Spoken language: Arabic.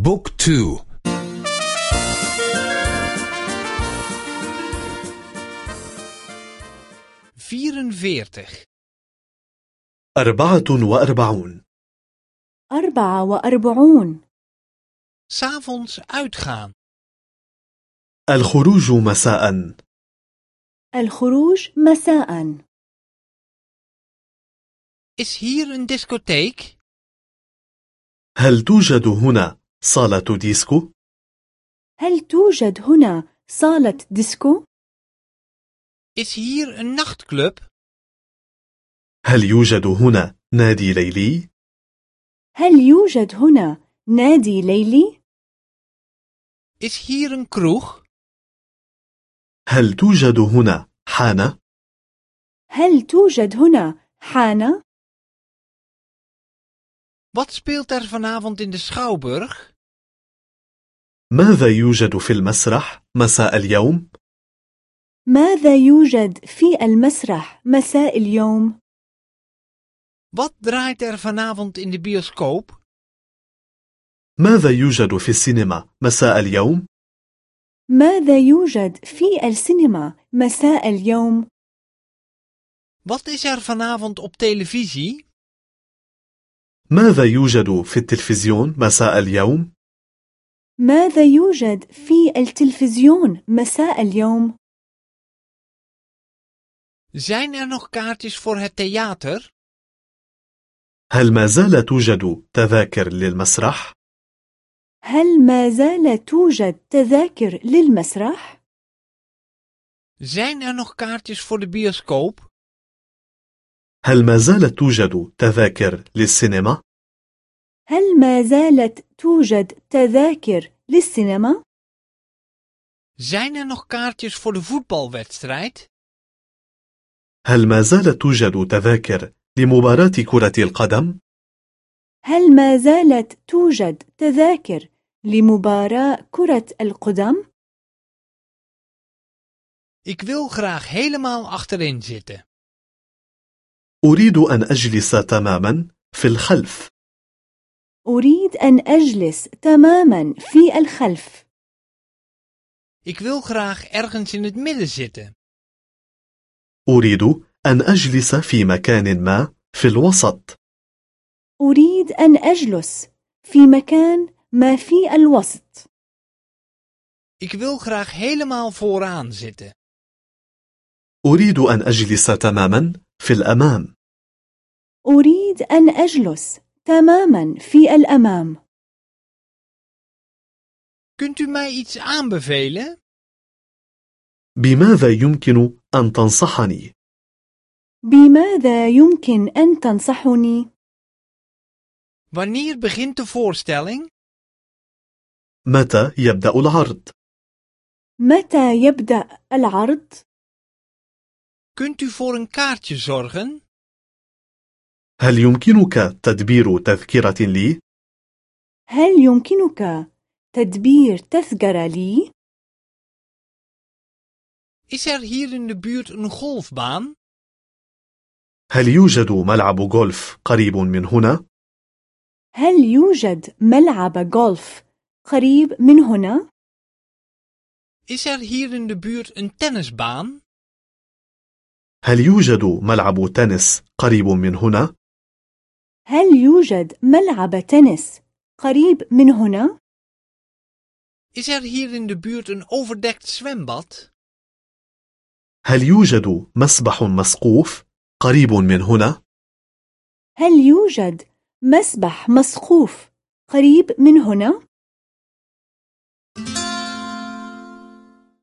بوك تو. vierenveertig أربعة وأربعون. أربعة وأربعون. S'avonds uitgaan. الخروج مساء. الخروج مساء. Is hier een discotheek? هل توجد هنا؟ صالة ديسكو؟ هل توجد هنا صالة ديسكو؟ is hier een nachtclub هل يوجد هنا نادي ليلي؟ هل يوجد هنا نادي ليلي؟ is hier een kroeg هل توجد هنا حانة؟ هل توجد هنا حانة؟ Wat speelt er vanavond in de schouwburg ماذا يوجد في المسرح مساء اليوم؟ ماذا يوجد في المسرح مساء اليوم؟ wat draait er vanavond in de bioscoop ماذا يوجد في السينما مساء اليوم؟ ماذا يوجد في السينما مساء اليوم؟ wat is er vanavond op televisie ماذا يوجد في التلفزيون مساء اليوم؟ ماذا يوجد في التلفزيون مساء اليوم؟ zijn er nog kaartjes voor het theater هل ما زال توجد تذاكر للمسرح؟ هل ما زال توجد تذاكر للمسرح؟ zijn er nog kaartjes voor de bioscoop هل ما زالت توجد تذاكر للسينما؟ هل ما زالت توجد تذاكر للسينما؟ zijn er nog kaartjes voor de voetbalwedstrijd هل ما زالت توجد تذاكر لمباراة كرة القدم؟ هل ما زالت توجد تذاكر لمباراة كرة القدم؟ ik wil graag helemaal achterin zitten أريد أن أجلس تماما في الخلف. أريد أن أجلس تماما في الخلف. Ik wil graag ergens in het midden zitten. أريد أن أجلس في مكان ما في الوسط. أريد أن أجلس في مكان ما في الوسط. Ik wil graag helemaal vooraan zitten. أريد أن أجلس تماما في الأمام أريد أن أجلس تماما في الأمام kunt u mij iets aanbevelen بماذا يمكن أن تنصحني؟ بماذا يمكن أن تنصحني؟ wanneer begint de voorstelling متى يبدأ العرض؟ متى يبدأ العرض؟ Kunt u voor een kaartje zorgen هل يمكنك تدبير تذكرة لي؟ هل يمكنك تدبير تذكرة لي؟ is er hier in de buurt een golfbaan هل يوجد ملعب غولف قريب من هنا؟ هل يوجد ملعب غولف قريب من هنا؟ is er hier in de buurt een tennisbaan هل يوجد ملعب تنس قريب من هنا؟ هل يوجد ملعب تنس قريب من هنا؟ is er hier in de buurt een overdekt zwembad هل يوجد مسبح مسقوف قريب من هنا؟ هل يوجد مسبح مسقوف قريب من هنا؟